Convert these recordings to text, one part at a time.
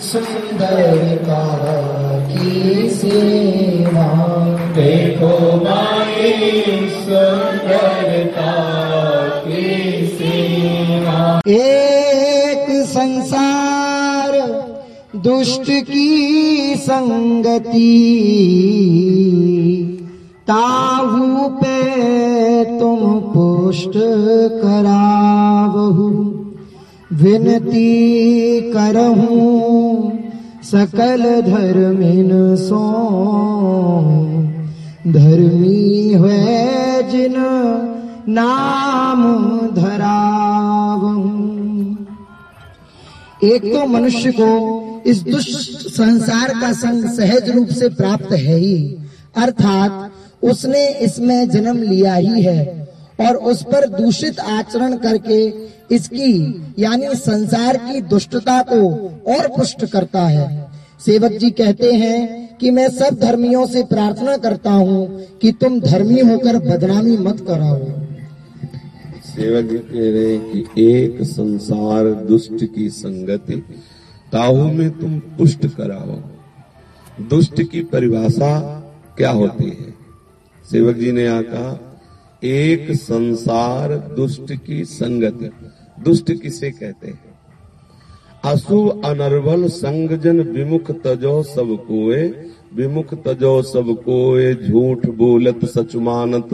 सुंदरता की सेवा देखो की सीमा एक संसार दुष्ट की संगति, ताहू पे तुम पुष्ट करावहु। विनती करहूं सकल धर्मिन सो। धर्मी है जिन नाम धरावहूं एक तो मनुष्य को इस दुष्ट संसार का संग सहज रूप से प्राप्त है ही। अर्थात उसने इसमें जन्म लिया ही है। और उस पर दूषित आचरण करके इसकी, यानी संसार की दुष्टता को और पुष्ट करता है। सेवक जी कहते हैं कि मैं सब धर्मियों से प्रार्थना करता हूँ कि तुम धर्मी होकर बदनामी मत कराओ। सेवक जी कह रहे हैं कि एक संसार दुष्ट की संगति ताहू में तुम पुष्ट कराओ। दुष्ट की परिभाषा क्या होती है? सेवक जी ने यहाँ कहा एक संसार दुष्ट की संगति। दुष्ट किसे कहते हैं? अशुभ अनर्वल संगजन विमुख तजो सब कोए। विमुख तजो सब कोए, झूठ बोलत सच मानत।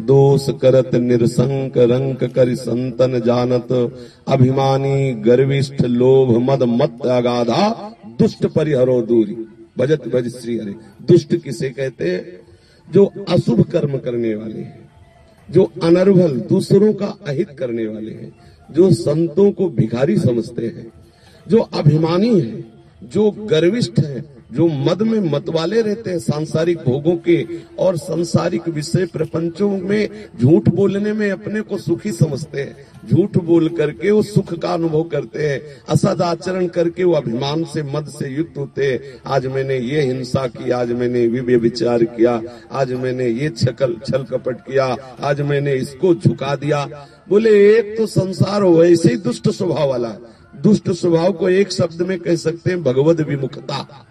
दोष करत निरसंक रंक कर संतन जानत। अभिमानी गर्विष्ठ लोभ मद मत अगाधा, दुष्ट परिहरो दूरी। भजत भज श्री हरे। दुष्ट किसे कहते जो अशुभ कर्म करने वाले हैं। जो अनर्भल दूसरों का अहित करने वाले हैं, जो संतों को भिखारी समझते हैं, जो अभिमानी है, जो गर्विष्ठ है जो मद में मतवाले रहते हैं, सांसारिक भोगों के और सांसारिक विषय प्रपंचों में, झूठ बोलने में अपने को सुखी समझते हैं। झूठ बोल करके वो सुख का अनुभव करते हैं, असद आचरण करके वो अभिमान से, मद से युक्त होते हैं। आज मैंने ये हिंसा की, आज मैंने ये विचार किया, आज मैंने ये छकल, छल कपट किया, आज मैंने इसको झुका दिया। बोले, एक तो संसार वैसे ही दुष्ट स्वभाव वाला। दुष्ट स्वभाव को एक शब्द में कह सकते हैं भगवत विमुखता।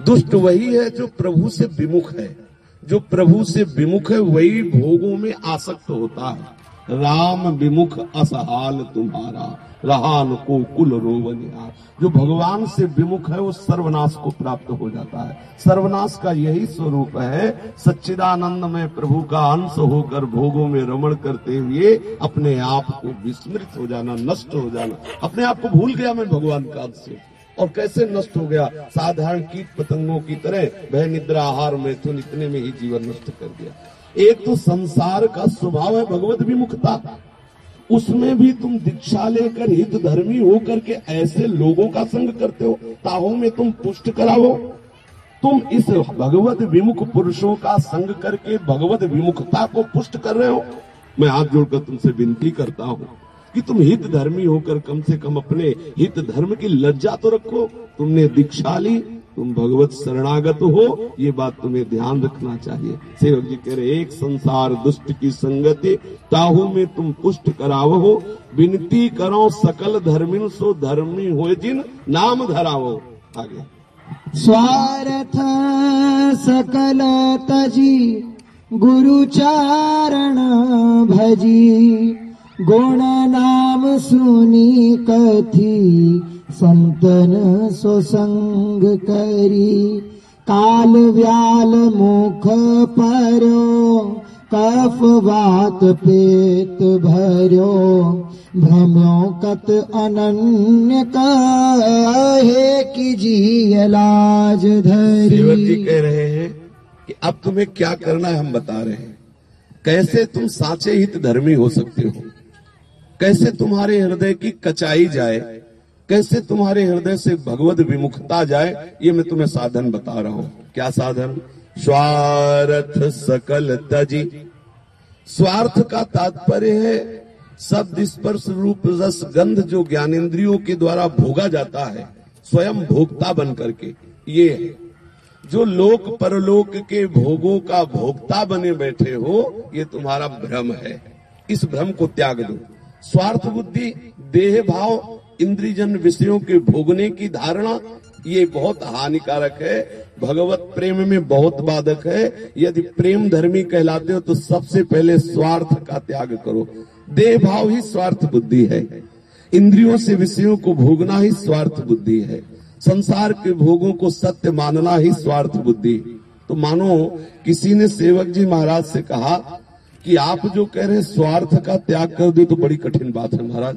दुष्ट वही है जो प्रभु से विमुख है। जो प्रभु से विमुख है, वही भोगों में आसक्त होता है। राम विमुख असहाल तुम्हारा, रहान को कुल रोवनिहार जो भगवान से विमुख है, वो सर्वनाश को प्राप्त हो जाता है। सर्वनाश का यही स्वरूप है सच्चिदानंद में प्रभु का अंश होकर भोगों में रमण करते हुए अपने आप को विस्मृत हो जाना, नष्ट हो जाना। अपने आप को भूल गया मैं भगवान का अंश। और कैसे नष्ट हो गया? साधारण कीट पतंगों की तरह वह निद्रा आहार में तो इतने में ही जीवन नष्ट कर दिया। एक तो संसार का स्वभाव है भगवत विमुखता। उसमें भी तुम दीक्षा लेकर हित धर्मी होकर के ऐसे लोगों का संग करते हो। ताहों में तुम पुष्ट कराओ। तुम इस भगवत विमुख पुरुषों का संग करके भगवत विमुखता को पुष्ट कर रहे हो। मैं हाथ जोड़कर तुमसे विनती करता हूँ। कि तुम हित धर्मी होकर कम से कम अपने हित धर्म की लज्जा तो रखो। तुमने दीक्षा ली, तुम भगवत शरणागत हो, ये बात तुम्हें ध्यान रखना चाहिए। सेवक जी कह रहे, एक संसार दुष्ट की संगति, ताहू में तुम पुष्ट कराव। हो विनती करो सकल धर्मिन सो धर्मी हो जिन नाम धरावो। आगे। स्वार्थ सकल तजी गुरुचारण भजी। गुण नाम सुनी कथी, संतन सुसंग करी। काल व्याल मुख पर्यो कफ बात पेत भर्यो भ्रम्यो कत अनन्य कहे कि जी लाज धरी। कह रहे हैं कि अब तुम्हें क्या करना है हम बता रहे हैं। कैसे तुम साचे हित धर्मी हो सकते हो? कैसे तुम्हारे हृदय की कचाई जाए? कैसे तुम्हारे हृदय से भगवत विमुखता जाए? ये मैं तुम्हें साधन बता रहा हूँ। क्या साधन? स्वार्थ सकल तजी। स्वार्थ का तात्पर्य है शब्द स्पर्श रूप रस गंध जो ज्ञानेन्द्रियों के द्वारा भोगा जाता है, स्वयं भोक्ता बन करके। ये है। जो लोक परलोक के भोगों का भोक्ता बने बैठे हो, ये तुम्हारा भ्रम है। इस भ्रम को त्याग दो। स्वार्थ बुद्धि, देह भाव, इंद्रिजन विषयों के भोगने की धारणा, ये बहुत हानिकारक है। भगवत प्रेम में बहुत बाधक है। यदि प्रेम धर्मी कहलाते हो तो सबसे पहले स्वार्थ का त्याग करो। देह भाव ही स्वार्थ बुद्धि है। इंद्रियों से विषयों को भोगना ही स्वार्थ बुद्धि है। संसार के भोगों को सत्य मानना ही स्वार्थ बुद्धि। तो मानो, किसी ने सेवक जी महाराज से कहा कि आप जो कह रहे स्वार्थ का त्याग कर दो तो बड़ी कठिन बात है महाराज,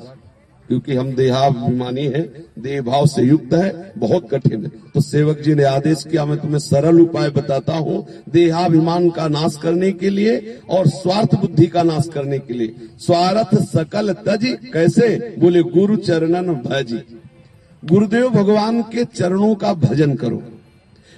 क्योंकि हम देहाभिमानी हैं देह भाव से युक्त है, बहुत कठिन है। तो सेवक जी ने आदेश किया, मैं तुम्हें सरल उपाय बताता हूँ, देहाभिमान का नाश करने के लिए और स्वार्थ बुद्धि का नाश करने के लिए। स्वार्थ सकल तज, कैसे? बोले, गुरु चरणन भजी। गुरुदेव भगवान के चरणों का भजन करो।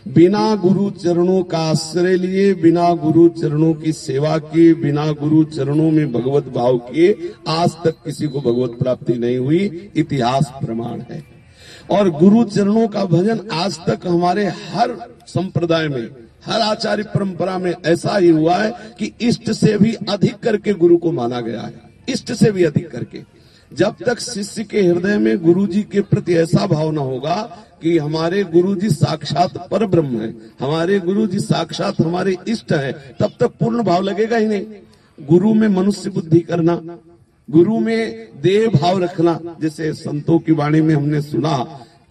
बिना गुरु चरणों का आश्रय लिए, बिना गुरु चरणों की सेवा किए बिना गुरु चरणों में भगवत भाव किए आज तक किसी को भगवत प्राप्ति नहीं हुई। इतिहास प्रमाण है। और गुरु चरणों का भजन आज तक हमारे हर संप्रदाय में, हर आचार्य परंपरा में ऐसा ही हुआ है कि इष्ट से भी अधिक करके गुरु को माना गया है। इष्ट से भी अधिक करके। जब तक शिष्य के हृदय में गुरु जी के प्रति ऐसा भाव न होगा कि हमारे गुरु जी साक्षात पर ब्रह्म है, हमारे गुरु जी साक्षात हमारे इष्ट है, तब तक पूर्ण भाव लगेगा ही नहीं। गुरु में मनुष्य बुद्धि करना, गुरु में देव भाव रखना, जैसे संतों की वाणी में हमने सुना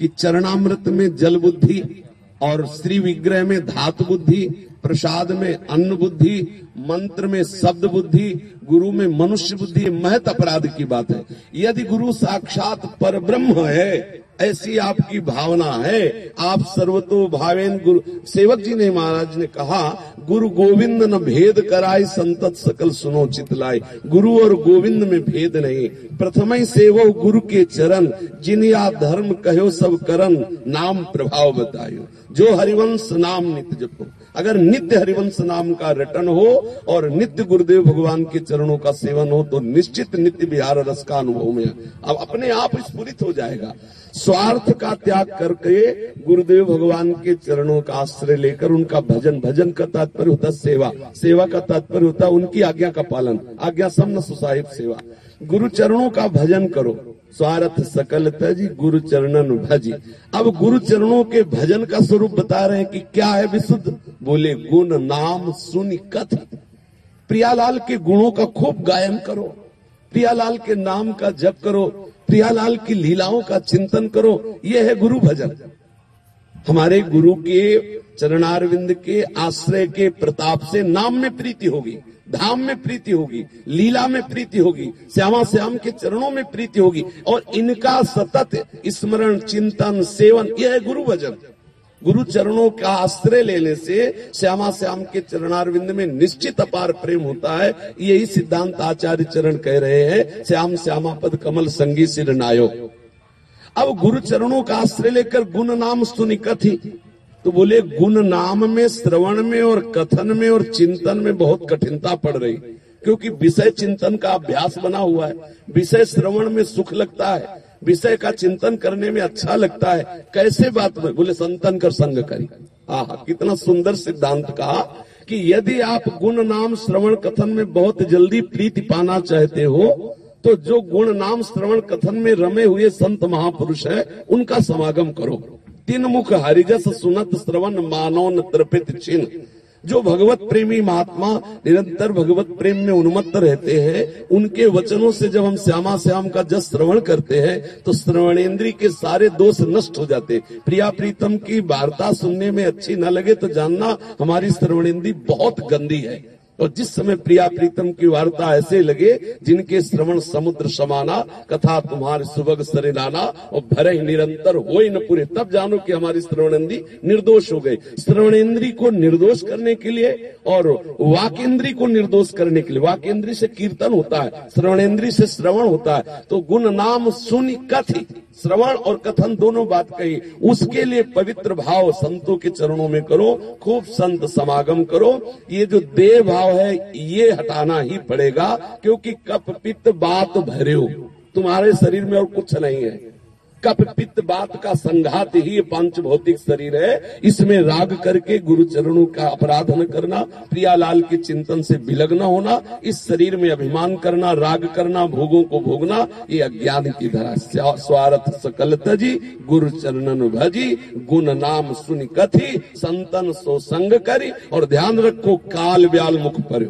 कि चरणामृत में जल बुद्धि और श्री विग्रह में धातु बुद्धि प्रसाद में अन्न बुद्धि, मंत्र में शब्द बुद्धि, गुरु में मनुष्य बुद्धि, महत अपराध की बात है। यदि गुरु साक्षात पर ब्रह्म है ऐसी आपकी भावना है। आप सर्वतो भावेन गुरु। सेवक जी ने महाराज ने कहा, गुरु गोविंद न भेद कराए, संतत सकल सुनो चितलाई गुरु और गोविंद में भेद नहीं। प्रथम ही सेवो गुरु के चरण। जिन या धर्म कहो सब करन नाम प्रभाव बतायो। जो हरिवंश नाम नित्य जपो। अगर नित्य हरिवंश नाम का रटन हो और नित्य गुरुदेव भगवान के चरणों का सेवन हो तो निश्चित नित्य बिहार रस का अनुभव में। अब अपने आप स्फुरित हो जाएगा। स्वार्थ का त्याग करके गुरुदेव भगवान के चरणों का आश्रय लेकर उनका भजन भजन का तात्पर्य होता सेवा। सेवा का तात्पर्य होता उनकी आज्ञा का पालन। आज्ञा समन सुसाहिब सेवा। गुरु चरणों का भजन करो। स्वार्थ सकल तजी गुरु चरणन भजी। अब गुरु चरणों के भजन का स्वरूप बता रहे हैं कि क्या है विशुद्ध? बोले, गुण नाम सुन कथ प्रियालाल के गुणों का खूब गायन करो। प्रियालाल के नाम का जप करो। प्रियालाल की लीलाओं का चिंतन करो यह है गुरु भजन। हमारे गुरु के, चरणारविंद के, आश्रय के, प्रताप से नाम में प्रीति होगी, धाम में प्रीति होगी, लीला में प्रीति होगी, श्यामा श्याम के चरणों में प्रीति होगी, और इनका सतत स्मरण, चिंतन, सेवन यह है गुरु भजन। गुरु चरणों का आश्रय लेने से श्यामा श्याम के चरणारविंद में निश्चित अपार प्रेम होता है। यही सिद्धांत आचार्य चरण कह रहे हैं, श्याम श्यामा पद कमल संगी सिर नायो। अब गुरु चरणों का आश्रय लेकर गुण नाम सुनि कथी। तो बोले, गुण नाम में, श्रवण में और कथन में और चिंतन में बहुत कठिनता पड़ रही। क्योंकि विषय चिंतन का अभ्यास बना हुआ है, विषय श्रवण में सुख लगता है। विषय का चिंतन करने में अच्छा लगता है। कैसे बात में बोले, संतन कर संग करी। आह, कितना सुंदर सिद्धांत कहा कि यदि आप गुण नाम श्रवण कथन में बहुत जल्दी प्रीति पाना चाहते हो तो जो गुण नाम श्रवण कथन में रमे हुए संत महापुरुष है, उनका समागम करो। तीन मुख हरिजस सुनत श्रवण मानव तृपित चिन्ह। जो भगवत प्रेमी महात्मा निरंतर भगवत प्रेम में उन्मत्त रहते हैं, उनके वचनों से जब हम श्यामा श्याम का जस श्रवण करते हैं तो श्रवणेन्द्री के सारे दोष नष्ट हो जाते प्रिया प्रीतम की वार्ता सुनने में अच्छी न लगे तो जानना हमारी श्रवणेन्द्री बहुत गंदी है। और जिस समय प्रिया प्रीतम की वार्ता ऐसे लगे, जिनके श्रवण समुद्र समाना, कथा तुम्हारे सुबग सरिनाना और भरे ही निरंतर हो न पूरे, तब जानो कि हमारी श्रवणेन्द्री निर्दोष हो गई। श्रवणेन्द्री को निर्दोष करने के लिए और वाकेंद्री को निर्दोष करने के लिए। वाकेंद्री से कीर्तन होता है श्रवणेन्द्री से श्रवण होता है तो गुण नाम सुनि कथि। श्रवण और कथन दोनों बात कही। उसके लिए पवित्र भाव संतों के चरणों में करो, खूब संत समागम करो। ये जो देह भाव है, ये हटाना ही पड़ेगा, क्योंकि कप पित्त बात भरे तुम्हारे शरीर में और कुछ नहीं है। कप पित्त बात का संघात ही पाँच भौतिक शरीर है। इसमें राग करके गुरु चरणों का अपराध न करना, प्रियालाल के चिंतन से विलग्न होना, इस शरीर में अभिमान करना, राग करना, भोगों को भोगना, ये अज्ञान की धरा। स्वार्थ सकल तजी गुरु चरणन भजी, गुण नाम सुन कथी, संतन सो संग करी, और ध्यान रखो, काल व्याल मुख पर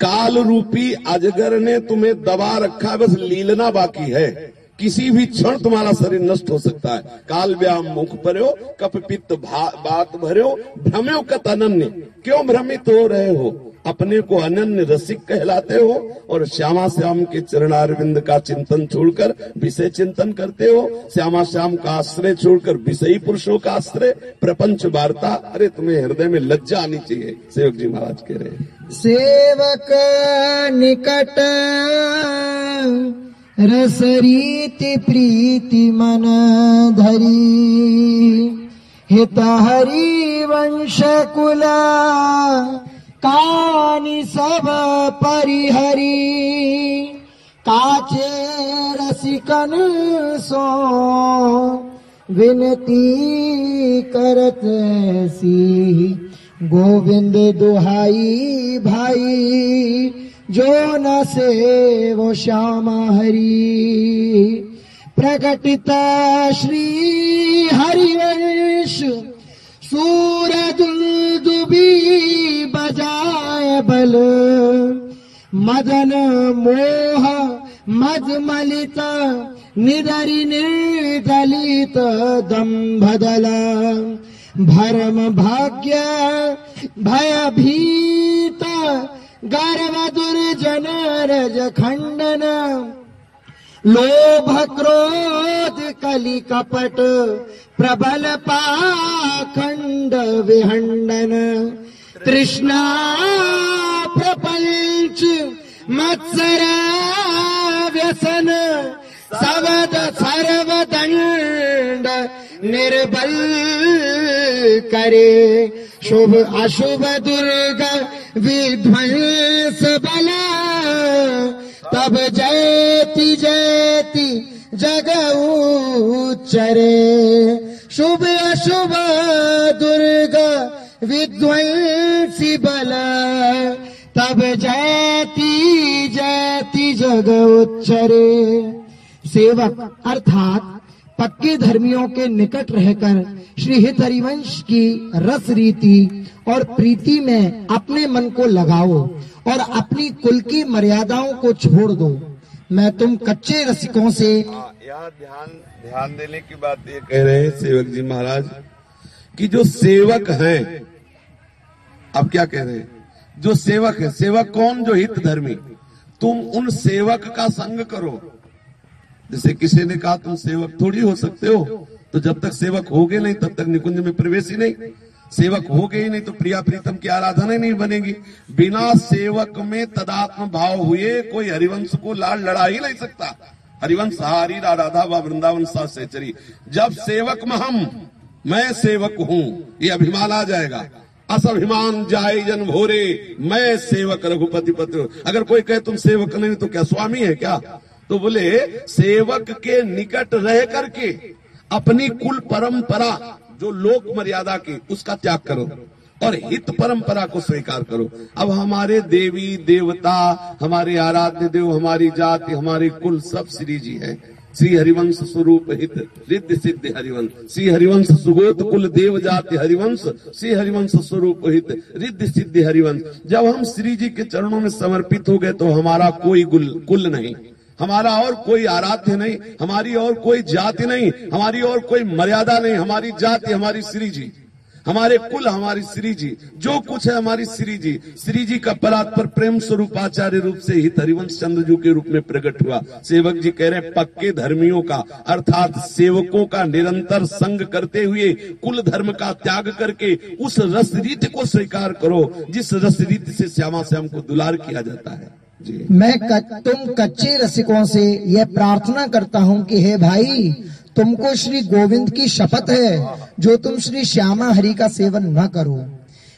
काल रूपी अजगर ने तुम्हें दबा रखा, बस लीलना बाकी है। किसी भी क्षण तुम्हारा शरीर नष्ट हो सकता है। काल व्याम मुख भरो कप पित्त बात भरो भ्रम्यो कत अनन्य। क्यों भ्रमित हो रहे हो? अपने को अनन्य रसिक कहलाते हो और श्यामा श्याम के चरणारविंद का चिंतन छोड़कर विषय चिंतन करते हो। श्यामा श्याम का आश्रय छोड़कर विषयी पुरुषों का आश्रय, प्रपंच वार्ता। अरे, तुम्हें हृदय में लज्जा आनी चाहिए, सेवक जी महाराज कह रहे सेवक निकट रसरीति प्रीति मन धरी हित हरि वंश कानि सब परिहरी। काचे रसिकन सो विनती करत सी गोविंद दुहाई भाई जो न से वो श्यामा हरि, प्रकटित श्री हरिवंश, सूरज दुबी बजाय बल, मदन मोह मजमलित, निदरि निर्दलित दम्भदल भरम भाग्य भयभीत गर्व दुर्जन रज खंडन। लोभ क्रोध कलि कपट प्रबल पाखंड विहंडन तृष्णा प्रपंच मत्सर व्यसन। सवद सर्वदंड निर्बल करे। शुभ अशुभ दुर्ग विध्वंस बल तब जयति जयति जग उच्चरे शुभ अशुभ दुर्ग विध्वंसी बला तब जयति जयति जग उच्चरे सेवक, अर्थात पक्के धर्मियों के निकट रहकर श्री हित हरिवंश की रस रीति और प्रीति में अपने मन को लगाओ और अपनी कुल की मर्यादाओं को छोड़ दो। मैं तुम कच्चे रसिकों से यहाँ ध्यान ध्यान देने की बात ये कह रहे हैं सेवक जी महाराज, कि जो सेवक हैं, अब क्या कह रहे हैं? जो सेवक है, सेवक कौन? जो हित धर्मी तुम उन सेवक का संग करो। जैसे किसी ने कहा, तुम सेवक थोड़ी हो सकते हो तो जब तक सेवक हो गए नहीं, तब तक निकुंज में प्रवेश ही नहीं। सेवक हो गए, नहीं तो प्रिया प्रीतम की आराधना नहीं बनेगी। बिना सेवक में तदात्म भाव हुए कोई हरिवंश को लाल लड़ा ही नहीं सकता। हरिवंश, हारी, राधा व, वृंदावन, सा सेचरी जब सेवक में हम, मैं सेवक हूँ, ये अभिमान आ जाएगा। असभिमान जाय जन भोरे, मैं सेवक, रघुपति पत्र अगर कोई कहे तुम सेवक नहीं तो क्या स्वामी है क्या? तो बोले, सेवक के निकट रह करके अपनी कुल परंपरा जो लोक मर्यादा की, उसका त्याग करो और हित परंपरा को स्वीकार करो। अब हमारे देवी, देवता, हमारे आराध्य देव, हमारी जाति, हमारे कुल सब श्री जी है। श्री हरिवंश स्वरूप हित, रिद्ध सिद्ध हरिवंश। श्री हरिवंश सुगोत कुल देव जाति हरिवंश। श्री हरिवंश स्वरूप हित, रिद्ध सिद्ध हरिवंश। जब हम श्री जी के चरणों में समर्पित हो गए तो हमारा कोई कुल नहीं। हमारा और कोई आराध्य नहीं, हमारी और कोई जाति नहीं, हमारी और कोई मर्यादा नहीं, हमारी जाति हमारी श्री जी। हमारे कुल हमारी श्री जी, जो कुछ है हमारी श्री जी। श्री जी का परात्पर प्रेम स्वरूप आचार्य रूप से ही हरिवंश चंद्र जी के रूप में प्रकट हुआ। सेवक जी कह रहे पक्के धर्मियों का, अर्थात सेवकों का निरंतर संग करते हुए कुल धर्म का त्याग करके उस रस रीत को स्वीकार करो, जिस रस रीत से श्यामा श्याम को दुलार किया जाता है। मैं क, तुम कच्चे रसिकों से यह प्रार्थना करता हूँ कि हे भाई तुमको श्री गोविंद की शपथ है जो तुम श्री श्यामा हरि का सेवन न करो।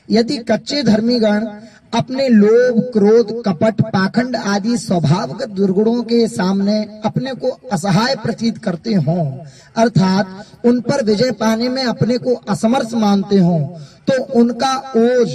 यदि कच्चे धर्मीगण अपने लोभ क्रोध कपट पाखंड आदि स्वभावगत दुर्गुणों के सामने अपने को असहाय प्रतीत करते हों अर्थात उन पर विजय पाने में अपने को असमर्थ मानते हों तो उनका ओझ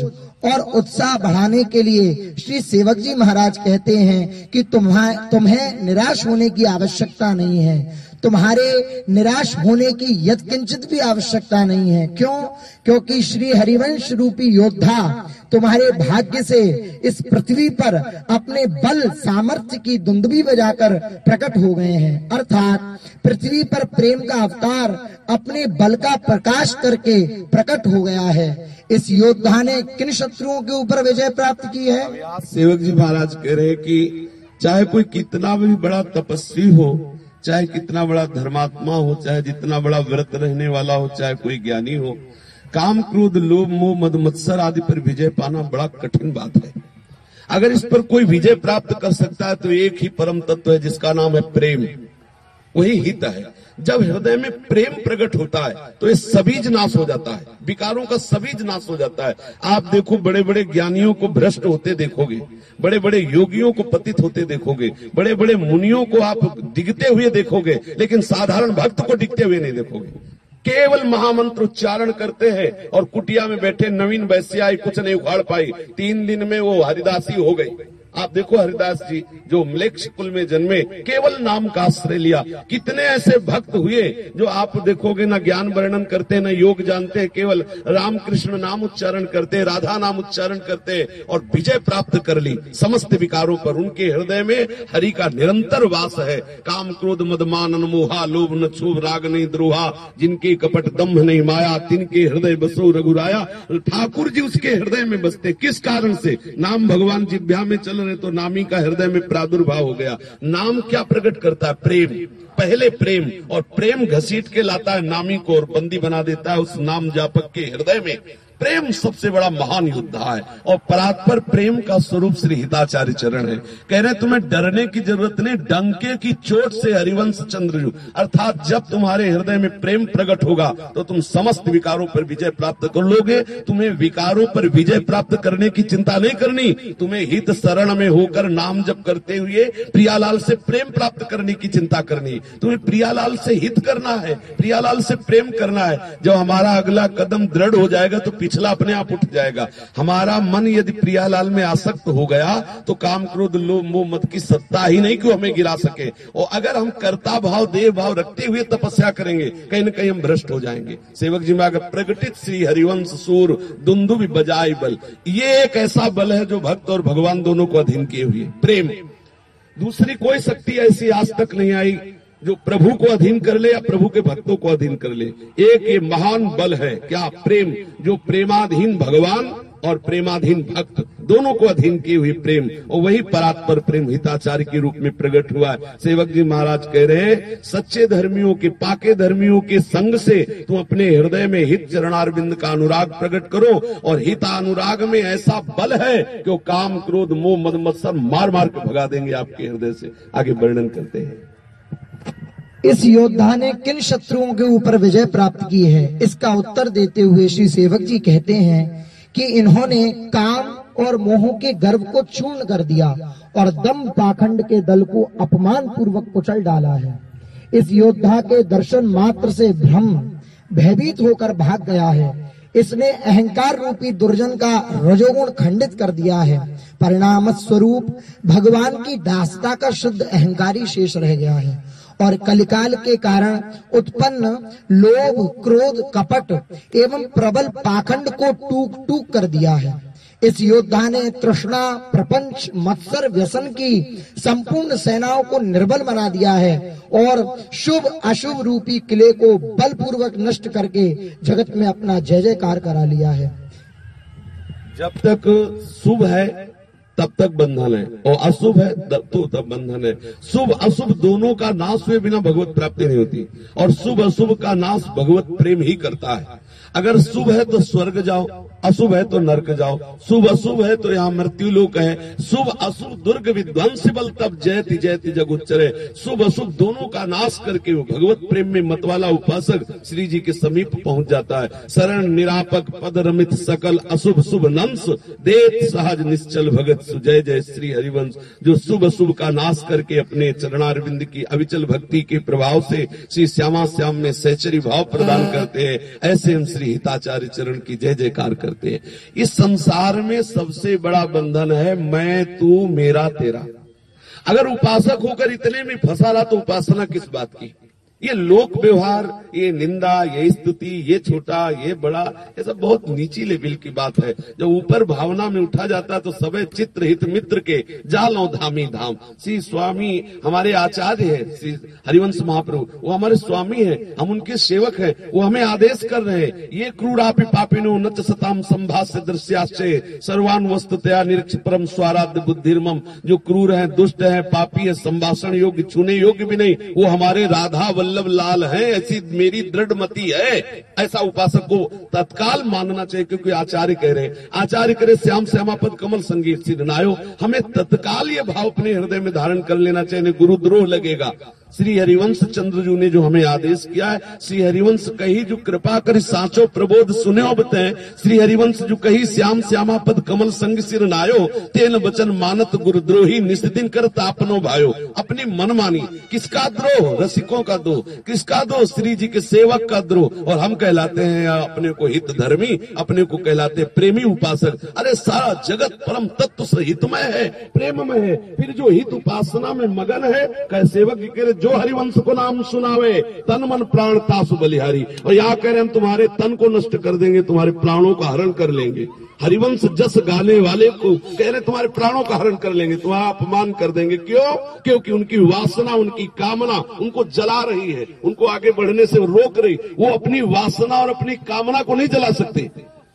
और उत्साह बढ़ाने के लिए श्री सेवक जी महाराज कहते हैं कि तुम्हें तुम्हें निराश होने की आवश्यकता नहीं है। तुम्हारे निराश होने की यद किंचित भी आवश्यकता नहीं है। क्यों? क्योंकि श्री हरिवंश रूपी योद्धा तुम्हारे भाग्य से इस पृथ्वी पर अपने बल, सामर्थ्य की दुंदुबी बजाकर प्रकट हो गए हैं। अर्थात पृथ्वी पर प्रेम का अवतार अपने बल का प्रकाश करके प्रकट हो गया है। इस योद्धा ने किन शत्रुओं के ऊपर विजय प्राप्त की है? सेवक जी महाराज कह रहे कि चाहे कोई कितना भी बड़ा तपस्वी हो चाहे कितना बड़ा धर्मात्मा हो, चाहे जितना बड़ा व्रत रहने वाला हो, चाहे कोई ज्ञानी हो, काम क्रोध, लोभ, मोह मद मत्सर आदि पर विजय पाना बड़ा कठिन बात है। अगर इस पर कोई विजय प्राप्त कर सकता है तो एक ही परम तत्व है जिसका नाम है प्रेम। वही हित है। जब हृदय में प्रेम प्रकट होता है तो ये सबीज नाश हो जाता है। विकारों का सबीज नाश हो जाता है। आप देखो बड़े बड़े ज्ञानियों को भ्रष्ट होते देखोगे बड़े बड़े योगियों को पतित होते देखोगे बड़े बड़े मुनियों को आप दिखते हुए देखोगे, लेकिन साधारण भक्त को दिखते हुए नहीं देखोगे। केवल महामंत्र उच्चारण करते हैं और कुटिया में बैठे नवीन वैश्याई कुछ नहीं उखाड़ पाई। तीन दिन में वो हरिदासी हो गई। आप देखो हरिदास जी, जो मलेक्ष कुल में जन्मे, केवल नाम का आश्रय लिया। कितने ऐसे भक्त हुए जो आप देखोगे ना ज्ञान वर्णन करते, न योग जानते, केवल राम कृष्ण नाम उच्चारण करते, राधा नाम उच्चारण करते और विजय प्राप्त कर ली। समस्त विकारों पर उनके हृदय में हरि का निरंतर वास है। काम क्रोध मदमान मोहा, लोभ, न क्षोभ, राग, नहीं द्रोहा, जिनके कपट, दम्भ, नहीं माया, तिनके हृदय बसो, रघुराया। ठाकुर जी उसके हृदय में बसते। किस कारण से? नाम भगवान जिब्या में चल रहे तो नामी का हृदय में प्रादुर्भाव हो गया। नाम क्या प्रकट करता है? प्रेम। पहले प्रेम। और प्रेम घसीट के लाता है नामी को और बंदी बना देता है उस नाम जापक के हृदय में। प्रेम सबसे बड़ा महान योद्धा है और परात्पर प्रेम का स्वरूप श्री हिताचार्य चरण है। कह रहे तुम्हें डरने की ज़रूरत नहीं, डंके की चोट से हरिवंश चंद्रजु अर्थात जब तुम्हारे हृदय में प्रेम प्रकट होगा तो तुम समस्त विकारों पर विजय प्राप्त कर लोगे। तुम्हें विकारों पर विजय प्राप्त करने की चिंता नहीं करनी। तुम्हें हित शरण में होकर नाम जप करते हुए प्रियालाल से प्रेम प्राप्त करने की चिंता करनी। तुम्हें प्रियालाल से हित करना है, प्रियालाल से प्रेम करना है। जब हमारा अगला कदम दृढ़ हो जाएगा तो पिछला अपने आप उठ जाएगा। हमारा मन यदि प्रियालाल में आसक्त हो गया तो काम क्रोध लोभ मोह मत की सत्ता ही नहीं कि हमें गिरा सके। और अगर हम कर्ता भाव देव भाव रखते हुए तपस्या करेंगे, कहीं ना कहीं हम भ्रष्ट हो जाएँगे। सेवक जी, में अगर प्रकटित श्री हरिवंश सूर, दुंदु भी बजाई बल, ये एक ऐसा बल है जो भक्त और भगवान दोनों को अधीन किए हुए। प्रेम। दूसरी कोई शक्ति ऐसी आज तक नहीं आई जो प्रभु को अधीन कर ले या प्रभु के भक्तों को अधीन कर ले। एक ये महान बल है, क्या प्रेम, जो प्रेमाधीन भगवान और प्रेमाधीन भक्त, दोनों को अधीन किए हुए प्रेम, और वही परात्पर प्रेम हिताचार्य के रूप में प्रकट हुआ है। सेवक जी महाराज कह रहे हैं, सच्चे धर्मियों के, पाके धर्मियों के संग से तुम अपने हृदय में हित चरणारविंद का अनुराग प्रकट करो, और हिता अनुराग में ऐसा बल है कि वो काम, क्रोध, मोह, मद, मत्सर मार मार के भगा देंगे आपके हृदय से। आगे वर्णन करते हैं। इस योद्धा ने किन शत्रुओं के ऊपर विजय प्राप्त की है? इसका उत्तर देते हुए श्री सेवक जी कहते हैं कि इन्होंने काम और मोह के गर्व को चूर्ण कर दिया और दम पाखंड के दल को अपमान पूर्वक कुचल डाला है। इस योद्धा के दर्शन मात्र से भ्रम, भयभीत होकर भाग गया है। इसने अहंकार रूपी दुर्जन का रजोगुण खंडित कर दिया है। परिणाम स्वरूप भगवान की दासता का शुद्ध अहंकारी शेष रह गया है। और कलिकाल के कारण उत्पन्न लोभ, क्रोध, कपट एवं प्रबल पाखंड को टूक टूक कर दिया है। इस योद्धा ने तृष्णा, प्रपंच, मत्सर, व्यसन की संपूर्ण सेनाओं को निर्बल बना दिया है और शुभ, अशुभ रूपी किले को बलपूर्वक नष्ट करके जगत में अपना जय जयकार करा लिया है। जब तक शुभ है तब तक बंधन है। और अशुभ है, तब तो तब बंधन है। शुभ, अशुभ दोनों का नाश हुए बिना भगवत प्राप्ति नहीं होती। और शुभ, अशुभ का नाश भगवत प्रेम ही करता है। अगर शुभ है तो स्वर्ग जाओ, अशुभ है तो नरक जाओ। शुभ अशुभ है तो यहाँ मृत्यु लोक है। शुभ अशुभ दुर्ग विध्वंस बल तब जयति जयति जग उच्चरे। शुभ अशुभ दोनों का नाश करके वो भगवत प्रेम में मतवाला उपासक श्री जी के समीप पहुँच जाता है। शरण निरापक पद रमित सकल, अशुभ, शुभ नंस, देत सहज, निश्चल भगत सुजय, जय श्री हरिवंश, जो शुभ अशुभ का नाश करके अपने चरणारविंद की अविचल भक्ति के प्रभाव से श्री श्यामा श्याम में सहचरी भाव प्रदान करते हैं। ऐसे हम श्री हिताचार्य चरण की जय जयकार करते हैं। इस संसार में सबसे बड़ा बंधन है, मैं, तू, मेरा, तेरा। अगर उपासक होकर इतने में फंसा रहा तो उपासना किस बात की? ये लोक व्यवहार, ये निंदा, ये स्तुति, ये छोटा, ये बड़ा, ये सब बहुत नीची लेवल की बात है। जब ऊपर भावना में उठा जाता है तो सब चित्र हित मित्र के, जालो धामी धाम। श्री स्वामी हमारे आचार्य है, श्री हरिवंश महाप्रभु, वो हमारे स्वामी है, हम उनके सेवक हैं, वो हमें आदेश कर रहे हैं। ये क्रूरापि पापिनो नच सताम संभाष्य दृश्याश्चय सर्वान वस्तुतया निरीक्ष परम स्वाराध्य बुद्धिर्मम जो क्रूर है, दुष्ट है, पापी है, संभाषण योग्य, छूने योग्य भी नहीं, वो हमारे राधा वल्लभ लाल हैं, ऐसी मेरी दृढ़ मती है। ऐसा उपासक को तत्काल मानना चाहिए, क्योंकि आचार्य कह रहे हैं, आचार्य करे श्याम श्यामापद कमल संगीत सिद्ध नायो। हमें तत्काल ये भाव अपने हृदय में धारण कर लेना चाहिए गुरुद्रोह लगेगा। श्री हरिवंश चंद्र जी ने जो हमें आदेश किया है श्री हरिवंश कही जो कृपा कर साचो प्रबोध सुने बताए श्री हरिवंश जो कही श्याम श्यामा पद कमल संग सिर नायो, तेन वचन मानत गुरुद्रोही निस्दिन कर तापनो भायो। अपनी मनमानी किसका द्रोह? रसिकों का दो किसका दो श्री जी के सेवक का द्रोह। और हम कहलाते हैं अपने को हित धर्मी अपने को कहलाते प्रेमी उपासक। अरे सारा जगत परम तत्व हितमय है प्रेम में है। फिर जो हित उपासना में मगन है, कह सेवक रहे जो हरिवंश को नाम सुनावे, तन मन प्राण तासु बलिहारी। और यहाँ कह रहे हम तुम्हारे तन को नष्ट कर देंगे, तुम्हारे प्राणों का हरण कर लेंगे। हरिवंश जस गाने वाले को कह रहे तुम्हारे प्राणों का हरण कर लेंगे। तुम्हारा अपमान कर देंगे। क्यों? क्योंकि उनकी वासना, उनकी कामना उनको जला रही है। उनको आगे बढ़ने से रोक रही। वो अपनी वासना और अपनी कामना को नहीं जला सकते।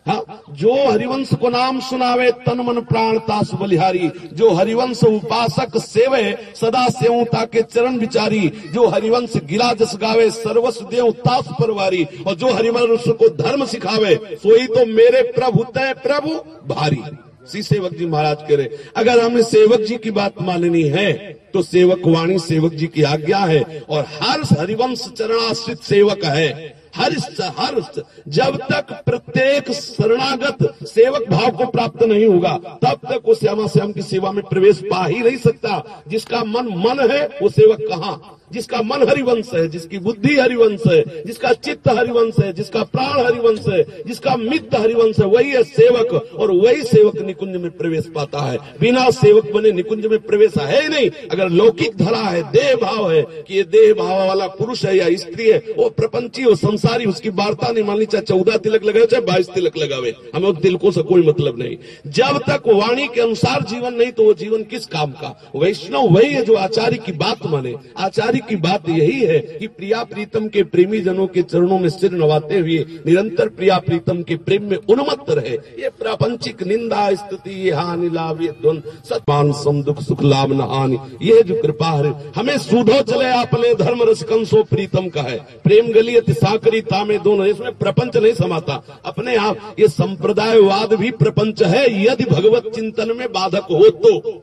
हाँ जो हरिवंश को नाम सुनावे, तन मन प्राण तास बलिहारी। जो हरिवंश उपासक सेवे, सदा सेवता के चरण विचारी जो हरिवंश गिला जस गावे, सर्वस्व देव तास परवारी। और जो हरिवंश को धर्म सिखावे, सोई तो मेरे प्रभु तय प्रभु भारी। श्री सेवक जी महाराज कह रहे, अगर हमें सेवक जी की बात माननी है तो सेवक वाणी सेवक जी की आज्ञा है। और हर हरिवंश चरणाश्रित सेवक है। हर हर जब तक प्रत्येक शरणागत सेवक भाव को प्राप्त नहीं होगा, तब तक वो श्यामा श्याम की सेवा में प्रवेश पा ही नहीं सकता। जिसका मन मन है, वो सेवक कहाँ? जिसका मन हरिवंश है, जिसकी बुद्धि हरिवंश है, जिसका चित्त हरिवंश है, जिसका प्राण हरिवंश है, जिसका मित्र हरिवंश है, वही है सेवक। और वही सेवक निकुंज में प्रवेश पाता है। बिना सेवक बने निकुंज में प्रवेश है ही नहीं। अगर लौकिक धरा है, देह भाव है, कि ये देह भाव वाला पुरुष है या स्त्री है, वो प्रपंची हो संसारी, उसकी वार्ता नहीं माननी चाहे चौदह तिलक लगाए, चाहे बाईस तिलक लगावे। हमें उन तिलकों से कोई मतलब नहीं। जब तक वाणी के अनुसार जीवन नहीं तो वो जीवन किस काम का? वैष्णव वही है जो आचार्य की बात माने। आचार्य आचार्य की बात यही है कि प्रिया प्रीतम के प्रेमी जनों के चरणों में सिर नवाते हुए निरंतर प्रिया प्रीतम के प्रेम में उन्मत्त रहे। ये प्रापंचिक निंदा, स्तुति, ये हानि, लाभ, ये द्वन सतमान सम, दुख, सुख, लाभ, न हानि, ये जो कृपा है, हमें सूधो चले अपने धर्म रसकंसो प्रीतम का है। प्रेम गली अति साकरी, तामे, दोनों, इसमें प्रपंच नहीं समाता। अपने आप ये संप्रदायवाद भी प्रपंच है। यदि भगवत चिंतन में बाधक हो तो।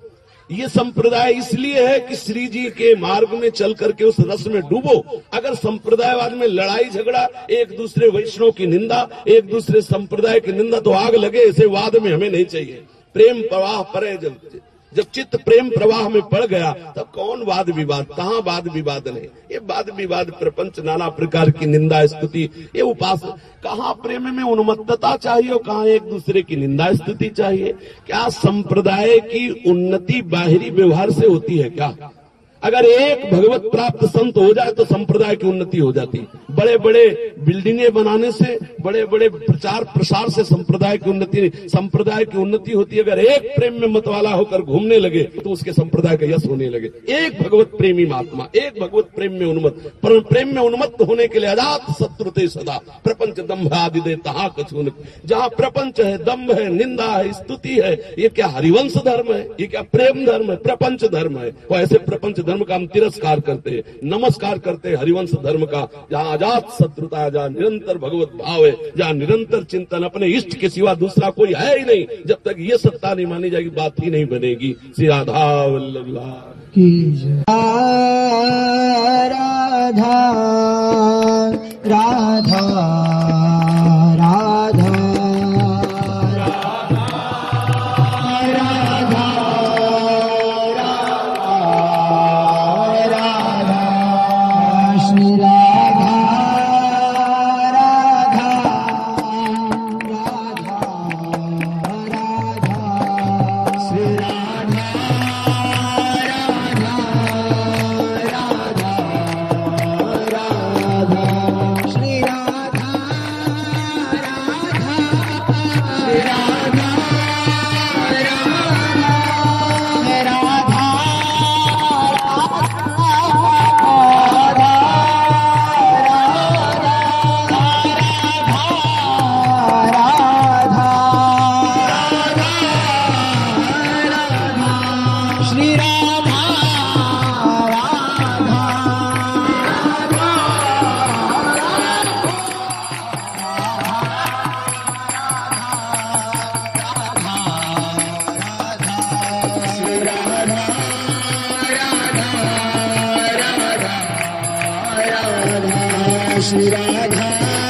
ये संप्रदाय इसलिए है कि श्री जी के मार्ग में चल करके उस रस में डूबो। अगर संप्रदायवाद में लड़ाई झगड़ा, एक दूसरे वैष्णव की निंदा, एक दूसरे संप्रदाय की निंदा तो आग लगे ऐसे वाद में हमें नहीं चाहिए। प्रेम, प्रवाह, परे जब जब चित्त प्रेम प्रवाह में पड़ गया, तब कौन वाद विवाद, कहाँ वाद विवाद नहीं ये वाद विवाद प्रपंच, नाना प्रकार की निंदा, स्तुति, ये उपास, कहाँ प्रेम में उन्मत्तता चाहिए और कहाँ एक दूसरे की निंदा, स्तुति चाहिए? क्या संप्रदाय की उन्नति बाहरी व्यवहार से होती है क्या? अगर एक भगवत प्राप्त संत हो जाए तो संप्रदाय की उन्नति हो जाती। बड़े बड़े बिल्डिंगे बनाने से बड़े बड़े प्रचार प्रसार से संप्रदाय की उन्नति संप्रदाय की उन्नति होती है, अगर एक प्रेम में मतवाला होकर घूमने लगे तो उसके संप्रदाय का यश होने लगे। एक भगवत प्रेमी महात्मा, एक भगवत प्रेम में उन्मत्त पर प्रेम में उन्मत्त होने के लिए अजात शत्रुते सदा। प्रपंच दम्भ आदि दे तहा कछून। जहाँ प्रपंच है, दम्भ है, निंदा है, स्तुति है, ये क्या हरिवंश धर्म है? ये क्या प्रेम धर्म है? प्रपंच धर्म है। वो ऐसे प्रपंच धर्म का हम तिरस्कार करते हैं, नमस्कार करते हैं हरिवंश धर्म का। जहाँ आज़ाद शत्रुता, जहाँ निरंतर भगवत भाव है, जहाँ निरंतर चिंतन अपने इष्ट के सिवा दूसरा कोई है ही नहीं, जब तक ये सत्ता नहीं मानी जाएगी, बात ही नहीं बनेगी। श्री राधा वल्लभ राधा राधा राधा। श्री राधा